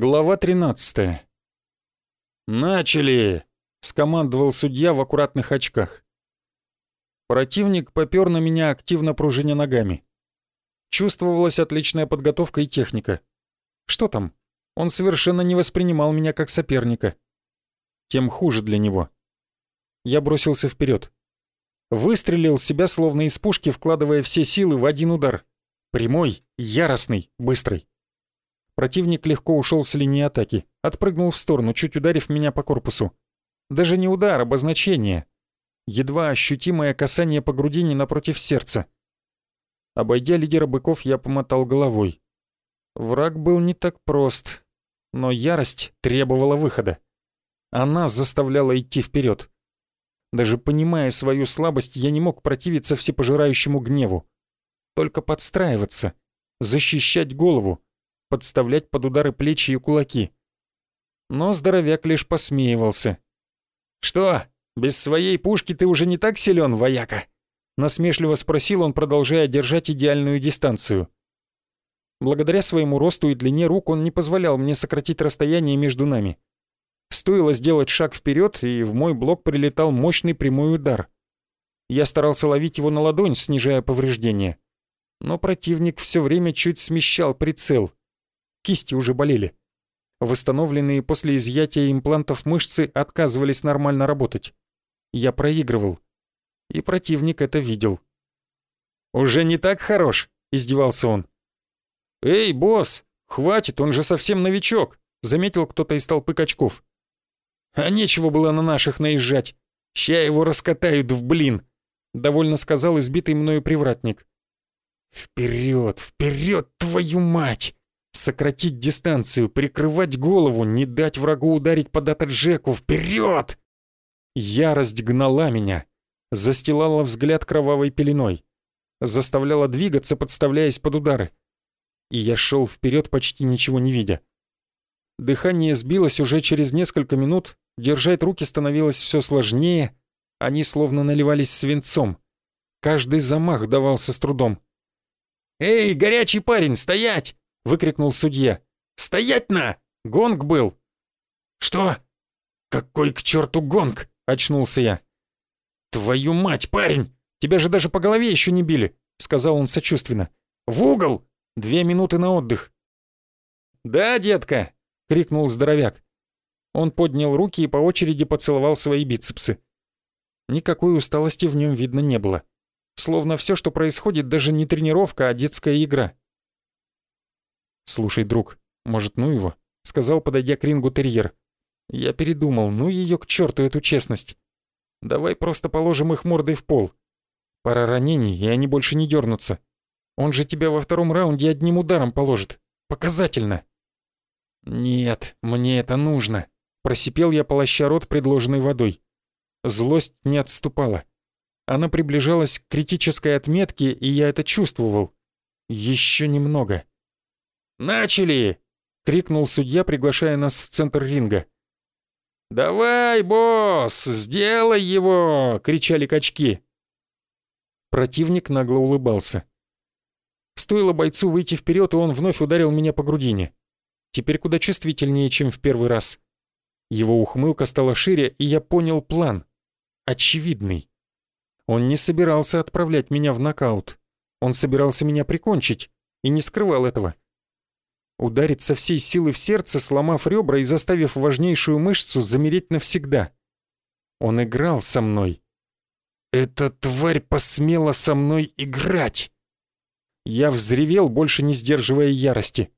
Глава 13. «Начали!» — скомандовал судья в аккуратных очках. Противник попёр на меня, активно пружиня ногами. Чувствовалась отличная подготовка и техника. Что там? Он совершенно не воспринимал меня как соперника. Тем хуже для него. Я бросился вперед. Выстрелил себя словно из пушки, вкладывая все силы в один удар. Прямой, яростный, быстрый. Противник легко ушел с линии атаки, отпрыгнул в сторону, чуть ударив меня по корпусу. Даже не удар, обозначение. Едва ощутимое касание по грудине напротив сердца. Обойдя лидера быков, я помотал головой. Враг был не так прост, но ярость требовала выхода. Она заставляла идти вперед. Даже понимая свою слабость, я не мог противиться всепожирающему гневу. Только подстраиваться, защищать голову, подставлять под удары плечи и кулаки. Но здоровяк лишь посмеивался. «Что, без своей пушки ты уже не так силен, вояка?» Насмешливо спросил он, продолжая держать идеальную дистанцию. Благодаря своему росту и длине рук он не позволял мне сократить расстояние между нами. Стоило сделать шаг вперед, и в мой блок прилетал мощный прямой удар. Я старался ловить его на ладонь, снижая повреждения. Но противник все время чуть смещал прицел кисти уже болели. Восстановленные после изъятия имплантов мышцы отказывались нормально работать. Я проигрывал. И противник это видел. «Уже не так хорош?» — издевался он. «Эй, босс, хватит, он же совсем новичок», — заметил кто-то из толпы качков. «А нечего было на наших наезжать. Ща его раскатают в блин», — довольно сказал избитый мною привратник. «Вперед, вперед, твою мать!» Сократить дистанцию, прикрывать голову, не дать врагу ударить по дата-джеку. Вперед! Ярость гнала меня, застилала взгляд кровавой пеленой, заставляла двигаться, подставляясь под удары. И я шел вперед, почти ничего не видя. Дыхание сбилось уже через несколько минут, держать руки становилось все сложнее, они словно наливались свинцом. Каждый замах давался с трудом. «Эй, горячий парень, стоять!» Выкрикнул судья. «Стоять на! Гонг был!» «Что? Какой к черту гонг?» — очнулся я. «Твою мать, парень! Тебя же даже по голове еще не били!» — сказал он сочувственно. «В угол! Две минуты на отдых!» «Да, детка!» — крикнул здоровяк. Он поднял руки и по очереди поцеловал свои бицепсы. Никакой усталости в нем видно не было. Словно все, что происходит, даже не тренировка, а детская игра. «Слушай, друг, может, ну его?» — сказал, подойдя к рингу терьер. «Я передумал, ну ее к черту эту честность. Давай просто положим их мордой в пол. Пара ранений, и они больше не дернутся. Он же тебя во втором раунде одним ударом положит. Показательно!» «Нет, мне это нужно», — просипел я, полоща рот предложенной водой. Злость не отступала. Она приближалась к критической отметке, и я это чувствовал. Еще немного. «Начали!» — крикнул судья, приглашая нас в центр ринга. «Давай, босс, сделай его!» — кричали качки. Противник нагло улыбался. Стоило бойцу выйти вперед, и он вновь ударил меня по грудине. Теперь куда чувствительнее, чем в первый раз. Его ухмылка стала шире, и я понял план. Очевидный. Он не собирался отправлять меня в нокаут. Он собирался меня прикончить, и не скрывал этого ударить со всей силы в сердце, сломав ребра и заставив важнейшую мышцу замереть навсегда. Он играл со мной. Эта тварь посмела со мной играть. Я взревел, больше не сдерживая ярости.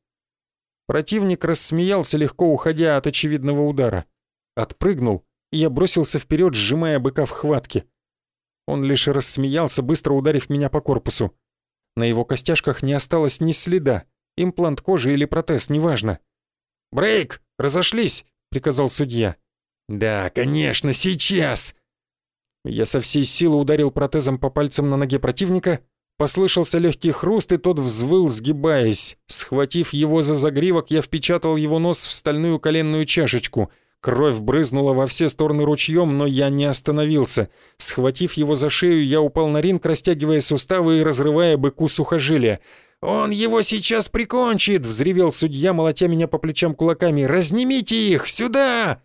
Противник рассмеялся, легко уходя от очевидного удара. Отпрыгнул, и я бросился вперед, сжимая быка в хватке. Он лишь рассмеялся, быстро ударив меня по корпусу. На его костяшках не осталось ни следа. Имплант кожи или протез, неважно. «Брейк! Разошлись!» — приказал судья. «Да, конечно, сейчас!» Я со всей силы ударил протезом по пальцам на ноге противника, послышался легкий хруст, и тот взвыл, сгибаясь. Схватив его за загривок, я впечатал его нос в стальную коленную чашечку. Кровь брызнула во все стороны ручьем, но я не остановился. Схватив его за шею, я упал на ринг, растягивая суставы и разрывая быку сухожилия. «Он его сейчас прикончит!» — взревел судья, молотя меня по плечам кулаками. «Разнимите их! Сюда!»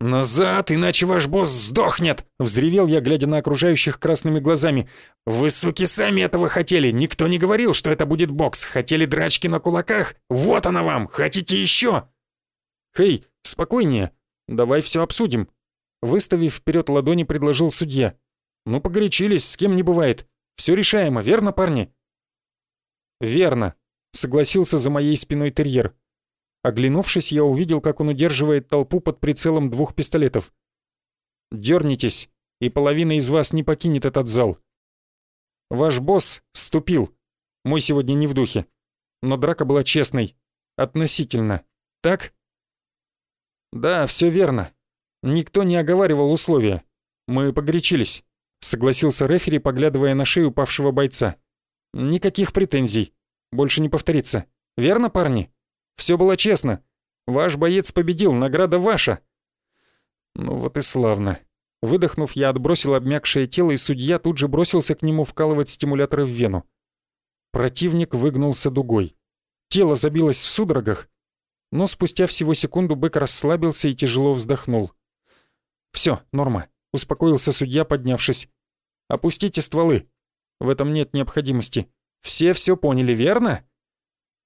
«Назад, иначе ваш босс сдохнет!» — взревел я, глядя на окружающих красными глазами. «Вы, суки, сами этого хотели! Никто не говорил, что это будет бокс! Хотели драчки на кулаках? Вот она вам! Хотите еще?» «Хей, спокойнее! Давай все обсудим!» Выставив вперед ладони, предложил судья. «Ну, погорячились, с кем не бывает. Все решаемо, верно, парни?» «Верно», — согласился за моей спиной терьер. Оглянувшись, я увидел, как он удерживает толпу под прицелом двух пистолетов. «Дернитесь, и половина из вас не покинет этот зал. Ваш босс ступил. Мой сегодня не в духе. Но драка была честной. Относительно. Так?» «Да, все верно. Никто не оговаривал условия. Мы погорячились», — согласился рефери, поглядывая на шею упавшего бойца. «Никаких претензий. Больше не повторится. Верно, парни?» Все было честно. Ваш боец победил, награда ваша». Ну вот и славно. Выдохнув, я отбросил обмякшее тело, и судья тут же бросился к нему вкалывать стимуляторы в вену. Противник выгнулся дугой. Тело забилось в судорогах, но спустя всего секунду бык расслабился и тяжело вздохнул. «Всё, норма», — успокоился судья, поднявшись. «Опустите стволы. В этом нет необходимости. Все все поняли, верно?»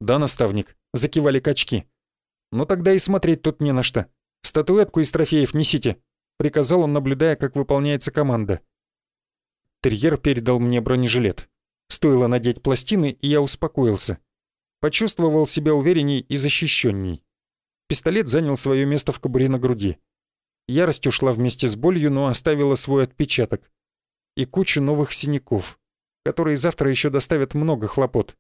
«Да, наставник», — закивали качки. «Ну тогда и смотреть тут не на что. Статуэтку из трофеев несите», — приказал он, наблюдая, как выполняется команда. Терьер передал мне бронежилет. Стоило надеть пластины, и я успокоился. Почувствовал себя уверенней и защищенней. Пистолет занял свое место в кобуре на груди. Ярость ушла вместе с болью, но оставила свой отпечаток. И кучу новых синяков, которые завтра еще доставят много хлопот.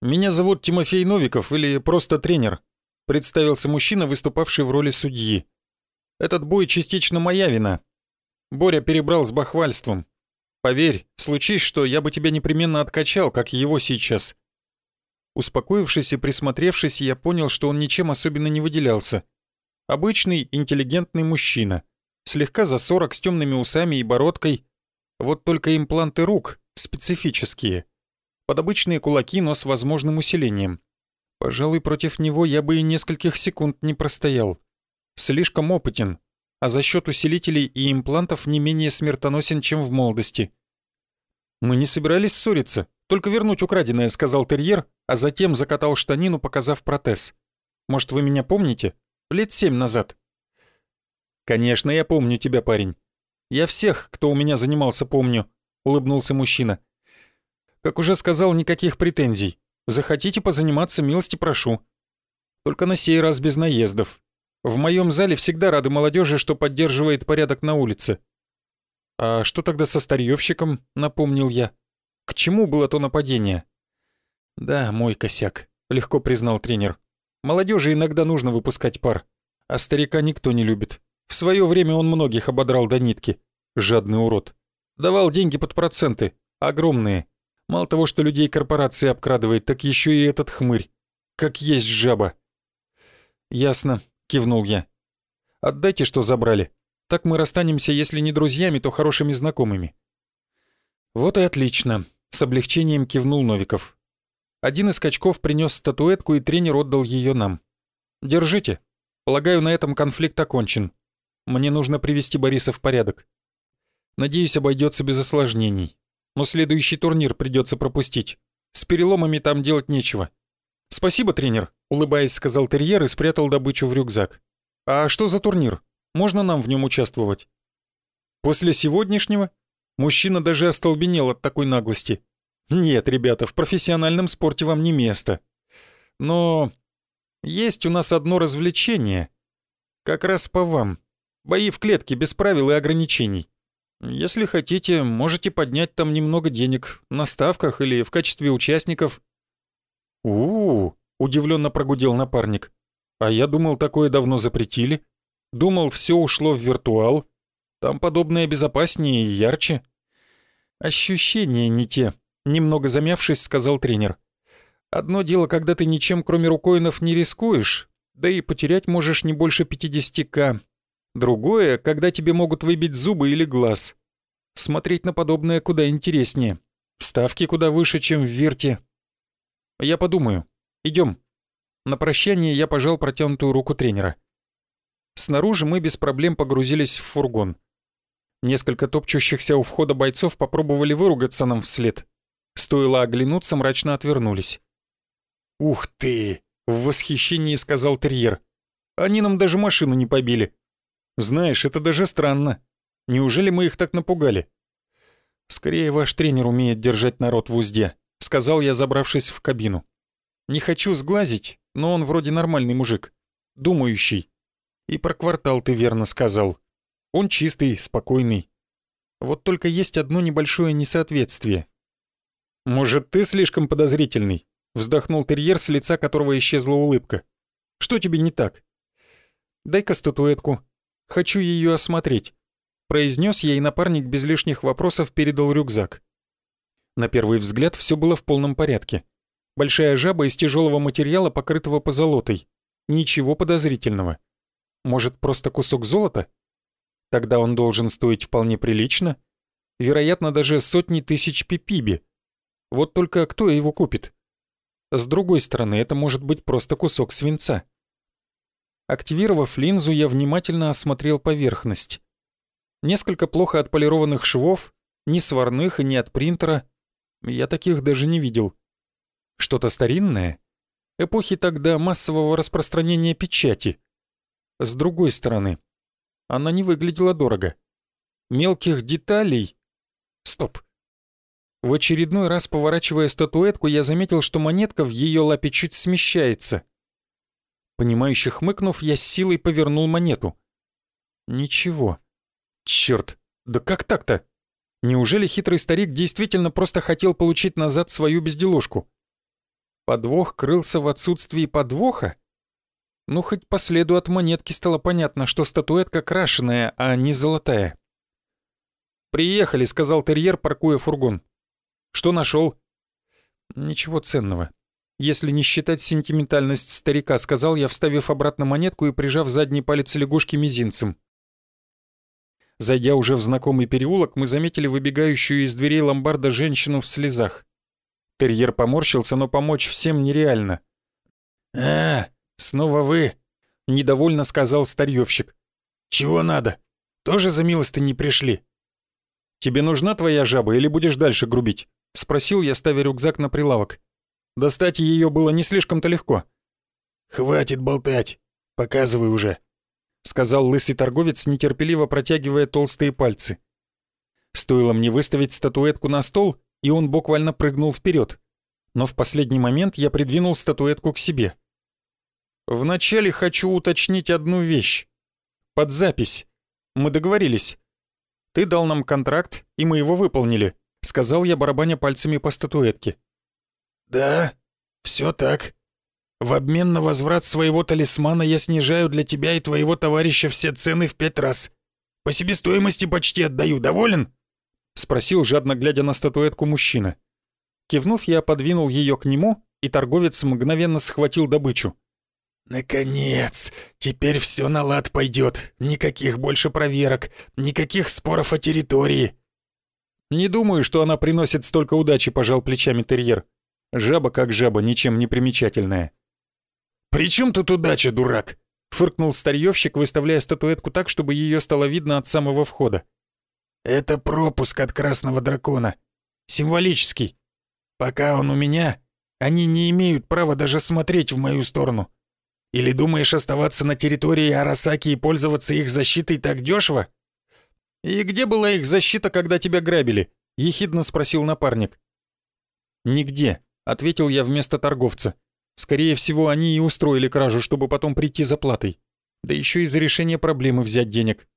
«Меня зовут Тимофей Новиков или просто тренер», — представился мужчина, выступавший в роли судьи. «Этот бой частично моя вина. Боря перебрал с бахвальством. Поверь, случись что, я бы тебя непременно откачал, как его сейчас». Успокоившись и присмотревшись, я понял, что он ничем особенно не выделялся. Обычный, интеллигентный мужчина. Слегка за сорок, с темными усами и бородкой. Вот только импланты рук специфические под обычные кулаки, но с возможным усилением. Пожалуй, против него я бы и нескольких секунд не простоял. Слишком опытен, а за счет усилителей и имплантов не менее смертоносен, чем в молодости. «Мы не собирались ссориться, только вернуть украденное», — сказал терьер, а затем закатал штанину, показав протез. «Может, вы меня помните? Лет семь назад». «Конечно, я помню тебя, парень. Я всех, кто у меня занимался, помню», — улыбнулся мужчина. Как уже сказал, никаких претензий. Захотите позаниматься, милости прошу. Только на сей раз без наездов. В моем зале всегда рады молодежи, что поддерживает порядок на улице. А что тогда со старьевщиком, напомнил я. К чему было то нападение? Да, мой косяк, легко признал тренер. Молодежи иногда нужно выпускать пар, а старика никто не любит. В свое время он многих ободрал до нитки. Жадный урод. Давал деньги под проценты, огромные. Мало того, что людей корпорации обкрадывает, так еще и этот хмырь. Как есть жаба. «Ясно», — кивнул я. «Отдайте, что забрали. Так мы расстанемся, если не друзьями, то хорошими знакомыми». «Вот и отлично», — с облегчением кивнул Новиков. Один из качков принес статуэтку, и тренер отдал ее нам. «Держите. Полагаю, на этом конфликт окончен. Мне нужно привести Бориса в порядок. Надеюсь, обойдется без осложнений но следующий турнир придется пропустить. С переломами там делать нечего. «Спасибо, тренер», — улыбаясь, сказал терьер и спрятал добычу в рюкзак. «А что за турнир? Можно нам в нем участвовать?» После сегодняшнего мужчина даже остолбенел от такой наглости. «Нет, ребята, в профессиональном спорте вам не место. Но есть у нас одно развлечение. Как раз по вам. Бои в клетке без правил и ограничений. Если хотите, можете поднять там немного денег на ставках или в качестве участников. У-у-у, удивленно прогудел напарник. А я думал, такое давно запретили. Думал, все ушло в виртуал. Там подобное безопаснее и ярче. Ощущения не те, немного замявшись, сказал тренер. Одно дело, когда ты ничем, кроме рукоинов, не рискуешь. Да и потерять можешь не больше 50к. Другое, когда тебе могут выбить зубы или глаз. Смотреть на подобное куда интереснее. Ставки куда выше, чем в Вирте. Я подумаю. Идем. На прощание я пожал протянутую руку тренера. Снаружи мы без проблем погрузились в фургон. Несколько топчущихся у входа бойцов попробовали выругаться нам вслед. Стоило оглянуться, мрачно отвернулись. «Ух ты!» — в восхищении сказал терьер. «Они нам даже машину не побили. Знаешь, это даже странно. Неужели мы их так напугали?» «Скорее ваш тренер умеет держать народ в узде», — сказал я, забравшись в кабину. «Не хочу сглазить, но он вроде нормальный мужик. Думающий. И про квартал ты верно сказал. Он чистый, спокойный. Вот только есть одно небольшое несоответствие. «Может, ты слишком подозрительный?» — вздохнул терьер, с лица которого исчезла улыбка. «Что тебе не так?» «Дай-ка статуэтку. Хочу ее осмотреть», — произнес и напарник без лишних вопросов передал рюкзак. На первый взгляд все было в полном порядке. Большая жаба из тяжелого материала, покрытого позолотой. Ничего подозрительного. Может, просто кусок золота? Тогда он должен стоить вполне прилично. Вероятно, даже сотни тысяч пипиби. Вот только кто его купит? С другой стороны, это может быть просто кусок свинца. Активировав линзу, я внимательно осмотрел поверхность. Несколько плохо отполированных швов, ни сварных и ни от принтера. Я таких даже не видел. Что-то старинное? Эпохи тогда массового распространения печати. С другой стороны, она не выглядела дорого. Мелких деталей... Стоп. В очередной раз поворачивая статуэтку, я заметил, что монетка в ее лапе чуть смещается. Понимающе хмыкнув, я с силой повернул монету. Ничего. Черт, да как так-то? Неужели хитрый старик действительно просто хотел получить назад свою безделушку? Подвох крылся в отсутствии подвоха? Ну, хоть по следу от монетки стало понятно, что статуэтка крашеная, а не золотая. «Приехали», — сказал терьер, паркуя фургон. «Что нашел?» «Ничего ценного. Если не считать сентиментальность старика», — сказал я, вставив обратно монетку и прижав задний палец лягушки мизинцем. Зайдя уже в знакомый переулок, мы заметили выбегающую из дверей ломбарда женщину в слезах. Терьер поморщился, но помочь всем нереально. «А, «Снова вы?» — недовольно сказал старьевщик. «Чего надо? Тоже за милости пришли?» «Тебе нужна твоя жаба или будешь дальше грубить?» — спросил я, ставя рюкзак на прилавок. Достать ее было не слишком-то легко. «Хватит болтать, показывай уже», — сказал лысый торговец, нетерпеливо протягивая толстые пальцы. Стоило мне выставить статуэтку на стол, и он буквально прыгнул вперед. Но в последний момент я придвинул статуэтку к себе. Вначале хочу уточнить одну вещь. Под запись. Мы договорились. Ты дал нам контракт, и мы его выполнили», — сказал я, барабаня пальцами по статуэтке. «Да, все так. В обмен на возврат своего талисмана я снижаю для тебя и твоего товарища все цены в пять раз. По себестоимости почти отдаю. Доволен?» — спросил, жадно глядя на статуэтку мужчина. Кивнув, я подвинул ее к нему, и торговец мгновенно схватил добычу. «Наконец! Теперь все на лад пойдет. Никаких больше проверок, никаких споров о территории». «Не думаю, что она приносит столько удачи», — пожал плечами терьер. «Жаба как жаба, ничем не примечательная». «При чем тут удача, дурак?» — фыркнул старьевщик, выставляя статуэтку так, чтобы ее стало видно от самого входа. «Это пропуск от красного дракона. Символический. Пока он у меня, они не имеют права даже смотреть в мою сторону». Или думаешь оставаться на территории Арасаки и пользоваться их защитой так дешево? «И где была их защита, когда тебя грабили?» — ехидно спросил напарник. «Нигде», — ответил я вместо торговца. «Скорее всего, они и устроили кражу, чтобы потом прийти за платой. Да еще и за решение проблемы взять денег».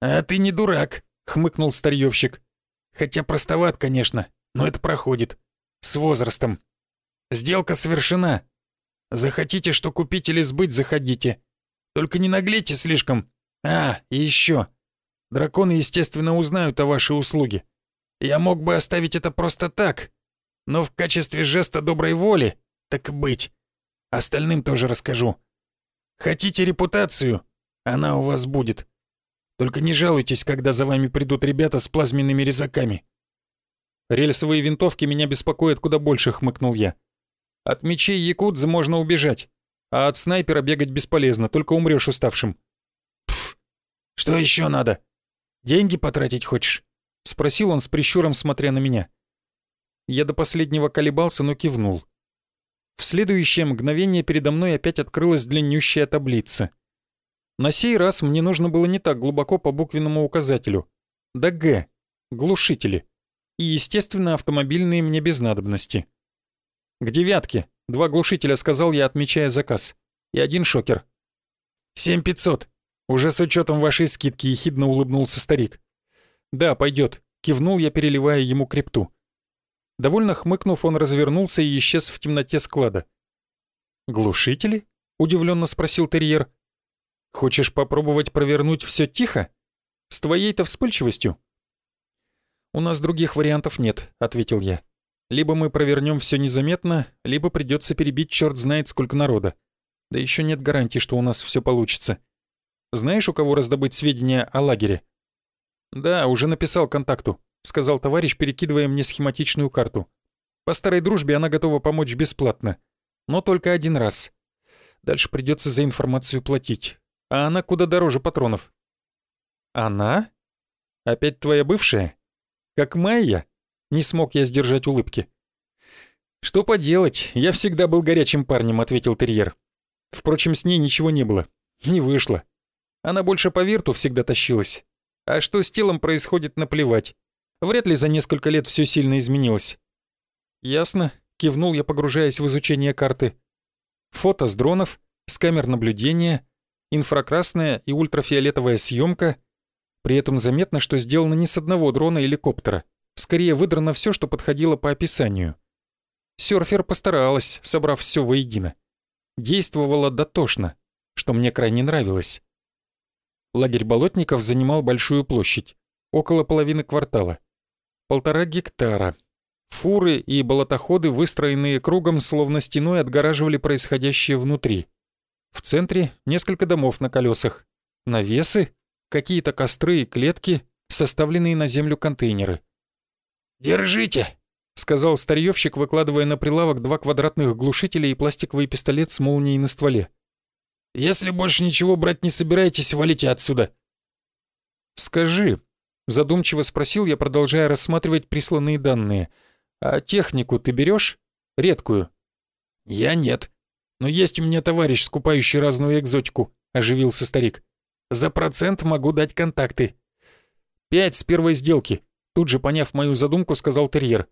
«А ты не дурак», — хмыкнул старьевщик. «Хотя простоват, конечно, но это проходит. С возрастом. Сделка совершена, Захотите что купить или сбыть, заходите. Только не наглейте слишком. А, и еще. Драконы, естественно, узнают о вашей услуге. Я мог бы оставить это просто так, но в качестве жеста доброй воли, так быть. Остальным тоже расскажу. Хотите репутацию? Она у вас будет. Только не жалуйтесь, когда за вами придут ребята с плазменными резаками». «Рельсовые винтовки меня беспокоят куда больше», — хмыкнул я. «От мечей якудзы можно убежать, а от снайпера бегать бесполезно, только умрёшь уставшим». «Пф, что ещё надо? Деньги потратить хочешь?» — спросил он с прищуром, смотря на меня. Я до последнего колебался, но кивнул. В следующее мгновение передо мной опять открылась длиннющая таблица. На сей раз мне нужно было не так глубоко по буквенному указателю. Да Г. Глушители. И, естественно, автомобильные мне без надобности. «К девятке. Два глушителя», — сказал я, отмечая заказ. «И один шокер». «Семь пятьсот. Уже с учетом вашей скидки», — ехидно улыбнулся старик. «Да, пойдет», — кивнул я, переливая ему крипту. Довольно хмыкнув, он развернулся и исчез в темноте склада. «Глушители?» — удивленно спросил терьер. «Хочешь попробовать провернуть все тихо? С твоей-то вспыльчивостью?» «У нас других вариантов нет», — ответил я. «Либо мы провернем все незаметно, либо придется перебить черт знает сколько народа. Да еще нет гарантии, что у нас все получится. Знаешь, у кого раздобыть сведения о лагере?» «Да, уже написал контакту. — сказал товарищ, перекидывая мне схематичную карту. «По старой дружбе она готова помочь бесплатно. Но только один раз. Дальше придется за информацию платить. А она куда дороже патронов». «Она? Опять твоя бывшая? Как Майя?» Не смог я сдержать улыбки. «Что поделать, я всегда был горячим парнем», — ответил терьер. Впрочем, с ней ничего не было. Не вышло. Она больше по вирту всегда тащилась. А что с телом происходит, наплевать. Вряд ли за несколько лет все сильно изменилось. «Ясно», — кивнул я, погружаясь в изучение карты. Фото с дронов, с камер наблюдения, инфракрасная и ультрафиолетовая съемка. При этом заметно, что сделано не с одного дрона или коптера. Скорее выдрано все, что подходило по описанию. Сёрфер постаралась, собрав все воедино. Действовала дотошно, что мне крайне нравилось. Лагерь болотников занимал большую площадь, около половины квартала полтора гектара. Фуры и болотоходы, выстроенные кругом, словно стеной отгораживали происходящее внутри. В центре несколько домов на колесах, навесы, какие-то костры и клетки, составленные на землю контейнеры. «Держите!» — сказал старьевщик, выкладывая на прилавок два квадратных глушителя и пластиковый пистолет с молнией на стволе. «Если больше ничего брать не собираетесь, валите отсюда!» «Скажи, Задумчиво спросил я, продолжая рассматривать присланные данные. «А технику ты берешь? Редкую?» «Я нет. Но есть у меня товарищ, скупающий разную экзотику», — оживился старик. «За процент могу дать контакты». «Пять с первой сделки», — тут же поняв мою задумку, сказал терьер.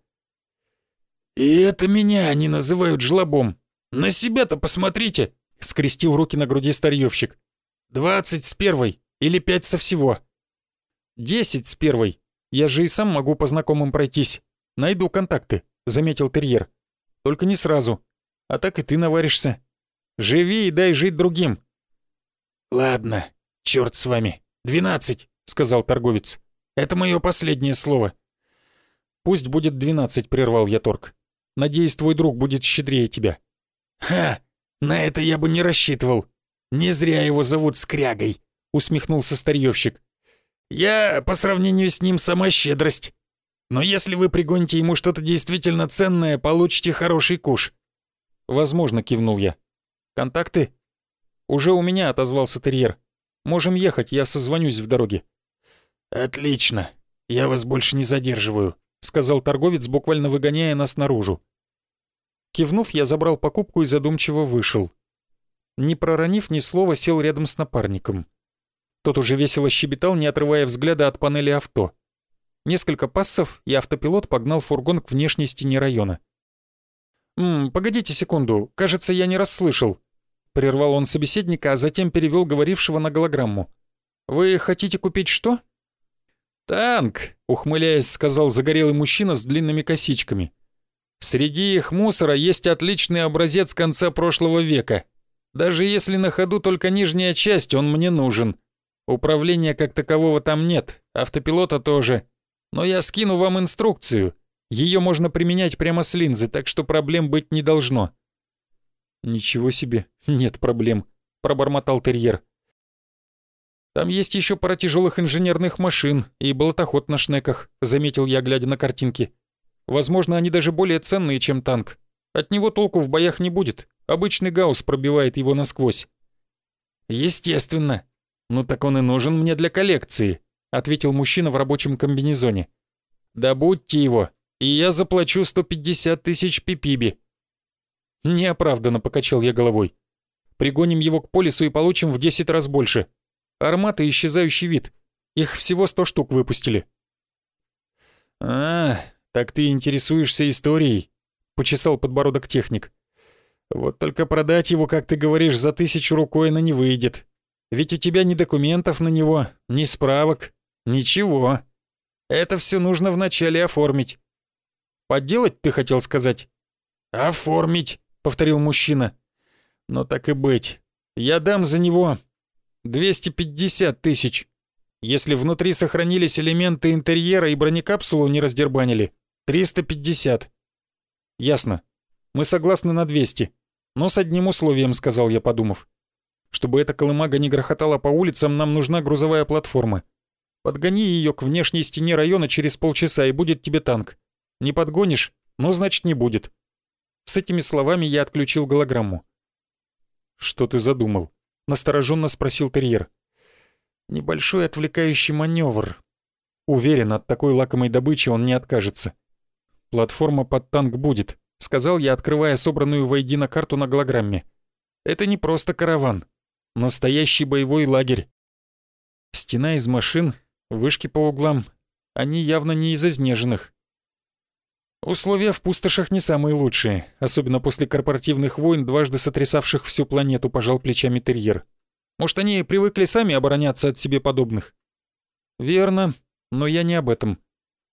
«И это меня они называют жлобом. На себя-то посмотрите», — скрестил руки на груди старьевщик. «Двадцать с первой или пять со всего». «Десять с первой. Я же и сам могу по знакомым пройтись. Найду контакты», — заметил терьер. «Только не сразу. А так и ты наваришься. Живи и дай жить другим». «Ладно, черт с вами. Двенадцать», — сказал торговец. «Это мое последнее слово». «Пусть будет двенадцать», — прервал я торг. «Надеюсь, твой друг будет щедрее тебя». «Ха! На это я бы не рассчитывал. Не зря его зовут Скрягой», — усмехнулся старьевщик. Я, по сравнению с ним, сама щедрость. Но если вы пригоните ему что-то действительно ценное, получите хороший куш». «Возможно», — кивнул я. «Контакты?» «Уже у меня», — отозвался терьер. «Можем ехать, я созвонюсь в дороге». «Отлично. Я вас больше не задерживаю», — сказал торговец, буквально выгоняя нас наружу. Кивнув, я забрал покупку и задумчиво вышел. Не проронив ни слова, сел рядом с напарником. Тот уже весело щебетал, не отрывая взгляда от панели авто. Несколько пассов, и автопилот погнал фургон к внешней стене района. «Ммм, погодите секунду, кажется, я не расслышал». Прервал он собеседника, а затем перевел говорившего на голограмму. «Вы хотите купить что?» «Танк», — ухмыляясь, сказал загорелый мужчина с длинными косичками. «Среди их мусора есть отличный образец конца прошлого века. Даже если на ходу только нижняя часть, он мне нужен. Управления как такового там нет, автопилота тоже. Но я скину вам инструкцию. Ее можно применять прямо с линзы, так что проблем быть не должно». «Ничего себе, нет проблем», — пробормотал терьер. «Там есть еще пара тяжелых инженерных машин и болотоход на шнеках», — заметил я, глядя на картинки. «Возможно, они даже более ценные, чем танк. От него толку в боях не будет. Обычный гаусс пробивает его насквозь». «Естественно. Ну так он и нужен мне для коллекции», — ответил мужчина в рабочем комбинезоне. «Добудьте его, и я заплачу 150 тысяч пипиби». «Неоправданно», — покачал я головой. «Пригоним его к полису и получим в 10 раз больше. Арматы — исчезающий вид. Их всего 100 штук выпустили». «А, так ты интересуешься историей», — почесал подбородок техник. «Вот только продать его, как ты говоришь, за тысячу рукой на не выйдет. Ведь у тебя ни документов на него, ни справок, ничего. Это все нужно вначале оформить». «Подделать, ты хотел сказать?» «Оформить», — повторил мужчина. «Но так и быть. Я дам за него 250 тысяч. Если внутри сохранились элементы интерьера и бронекапсулу не раздербанили, 350. Ясно. Мы согласны на 200. Но с одним условием, сказал я, подумав. Чтобы эта колымага не грохотала по улицам, нам нужна грузовая платформа. Подгони ее к внешней стене района через полчаса, и будет тебе танк. Не подгонишь? Ну, значит, не будет. С этими словами я отключил голограмму. «Что ты задумал?» — настороженно спросил терьер. «Небольшой отвлекающий маневр. Уверен, от такой лакомой добычи он не откажется. Платформа под танк будет», — сказал я, открывая собранную воедино карту на голограмме. «Это не просто караван. Настоящий боевой лагерь. Стена из машин, вышки по углам. Они явно не из изнеженных. Условия в пустошах не самые лучшие, особенно после корпоративных войн, дважды сотрясавших всю планету, пожал плечами терьер. Может, они привыкли сами обороняться от себе подобных? Верно, но я не об этом.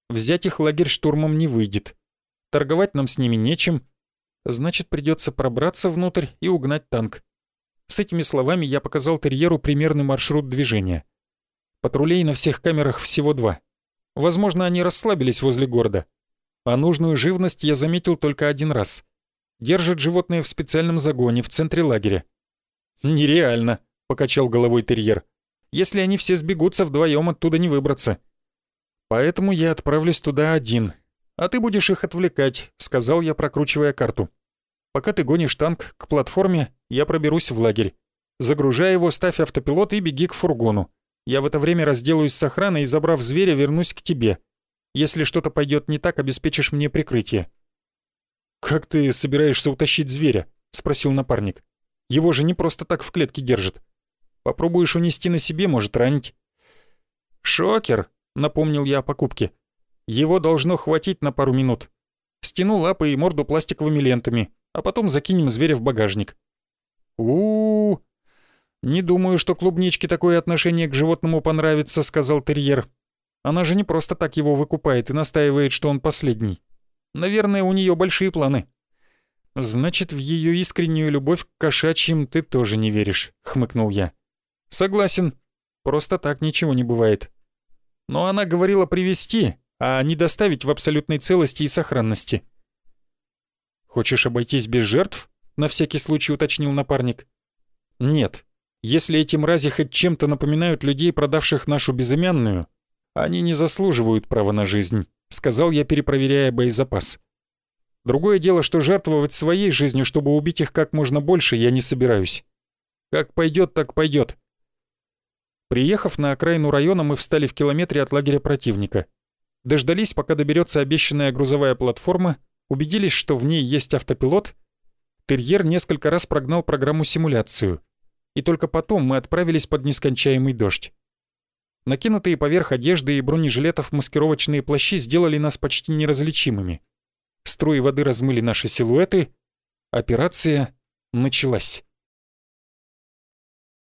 Взять их лагерь штурмом не выйдет. Торговать нам с ними нечем. Значит, придется пробраться внутрь и угнать танк. С этими словами я показал терьеру примерный маршрут движения. Патрулей на всех камерах всего два. Возможно, они расслабились возле города а нужную живность я заметил только один раз. Держат животное в специальном загоне в центре лагеря. «Нереально», — покачал головой терьер. «Если они все сбегутся, вдвоем оттуда не выбраться». «Поэтому я отправлюсь туда один, а ты будешь их отвлекать», — сказал я, прокручивая карту. «Пока ты гонишь танк к платформе, я проберусь в лагерь. Загружай его, ставь автопилот и беги к фургону. Я в это время разделаюсь с охраной и, забрав зверя, вернусь к тебе. Если что-то пойдет не так, обеспечишь мне прикрытие». «Как ты собираешься утащить зверя?» — спросил напарник. «Его же не просто так в клетке держат. Попробуешь унести на себе, может ранить». «Шокер», — напомнил я о покупке. «Его должно хватить на пару минут. Стяну лапы и морду пластиковыми лентами, а потом закинем зверя в багажник». У, -у, -у «Не думаю, что клубничке такое отношение к животному понравится», — сказал терьер. Она же не просто так его выкупает и настаивает, что он последний. Наверное, у нее большие планы. Значит, в ее искреннюю любовь к кошачьим ты тоже не веришь, хмыкнул я. Согласен. Просто так ничего не бывает. Но она говорила привести, а не доставить в абсолютной целости и сохранности. Хочешь обойтись без жертв? На всякий случай уточнил напарник. Нет. Если эти мрази хоть чем-то напоминают людей, продавших нашу безымянную, они не заслуживают права на жизнь», — сказал я, перепроверяя боезапас. «Другое дело, что жертвовать своей жизнью, чтобы убить их как можно больше, я не собираюсь. Как пойдет, так пойдет. Приехав на окраину района, мы встали в километре от лагеря противника. Дождались, пока доберется обещанная грузовая платформа, убедились, что в ней есть автопилот. Терьер несколько раз прогнал программу-симуляцию. И только потом мы отправились под нескончаемый дождь. Накинутые поверх одежды и бронежилетов маскировочные плащи сделали нас почти неразличимыми. Струи воды размыли наши силуэты. Операция началась.